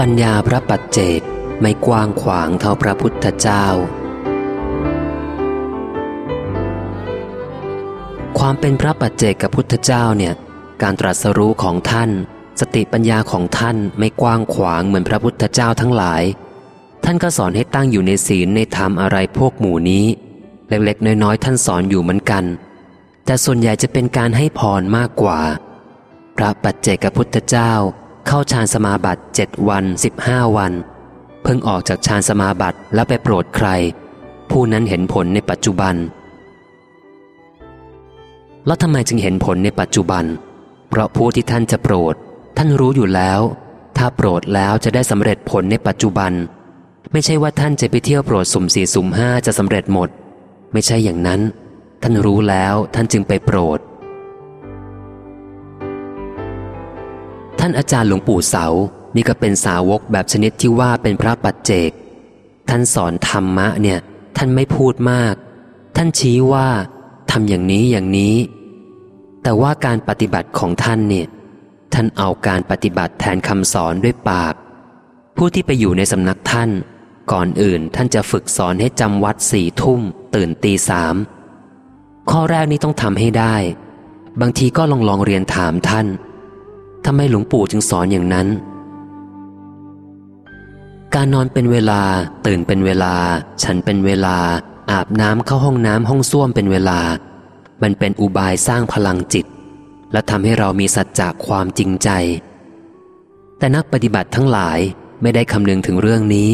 ปัญญาพระปัจเจกไม่กว้างขวางเท่าพระพุทธเจ้า ความเป็นพระปัจเจกกับพุทธเจ้าเนี่ย การตรัสรู้ของท่าน สติปัญญาของท่านไม่กว้างขวางเหมือนพระพุทธเจ้าทั้งหลาย ท่านก็สอนให้ตั้งอยู่ในศีลในธรรมอะไรพวกหมู่นี้ เล็กๆ น้อยๆ ท่านสอนอยู่เหมือนกัน แต่ส่วนใหญ่จะเป็นการให้พรมากกว่า พระปัจเจกพุทธเจ้า เข้าฌานสมาบัติเจ็ดวันสิบห้าวัน เพิ่งออกจากฌานสมาบัติแล้วไปโปรดใคร ผู้นั้นเห็นผลในปัจจุบัน แล้วทำไมจึงเห็นผลในปัจจุบัน เพราะผู้ที่ท่านจะโปรด ท่านรู้อยู่แล้ว ถ้าโปรดแล้วจะได้สำเร็จผลในปัจจุบัน ไม่ใช่ว่าท่านจะไปเที่ยวโปรดสุ่มสี่สุ่มห้าจะสำเร็จหมด ไม่ใช่อย่างนั้น ท่านรู้แล้วท่านจึงไปโปรด ท่านอาจารย์หลวงปู่เสา นี่ก็เป็นสาวกแบบชนิดที่ว่าเป็นพระปัจเจก ท่านสอนธรรมะเนี่ย ท่านไม่พูดมาก ท่านชี้ว่าทำอย่างนี้อย่างนี้ แต่ว่าการปฏิบัติของท่านเนี่ย ท่านเอาการปฏิบัติแทนคำสอนด้วยปาก ผู้ที่ไปอยู่ในสำนักท่าน ก่อนอื่นท่านจะฝึกสอนให้จำวัดสี่ทุ่ม ตื่นตีสาม ข้อแรกนี้ต้องทำให้ได้ บางทีก็ลองลองเรียนถามท่าน ทำไมหลวงปู่จึงสอนอย่างนั้น การนอนเป็นเวลา ตื่นเป็นเวลา ฉันเป็นเวลา อาบน้ำเข้าห้องน้ำห้องส้วมเป็นเวลา มันเป็นอุบายสร้างพลังจิต และทำให้เรามีสัจจะความจริงใจ แต่นักปฏิบัติทั้งหลายไม่ได้คำนึงถึงเรื่องนี้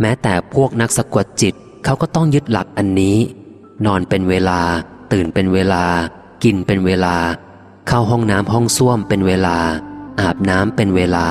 แม้แต่พวกนักสะกดจิตเขาก็ต้องยึดหลักอันนี้ นอนเป็นเวลา ตื่นเป็นเวลา กินเป็นเวลา เข้าห้องน้ำห้องส้วมเป็นเวลา อาบน้ำเป็นเวลา